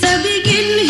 begin.